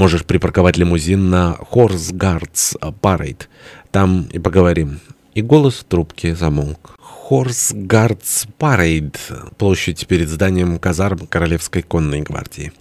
Можешь припарковать лимузин на Хорсгардс Парейд. Там и поговорим». И голос в трубке замолк. Хорсгардс Парейд. Площадь перед зданием казарм Королевской конной гвардии.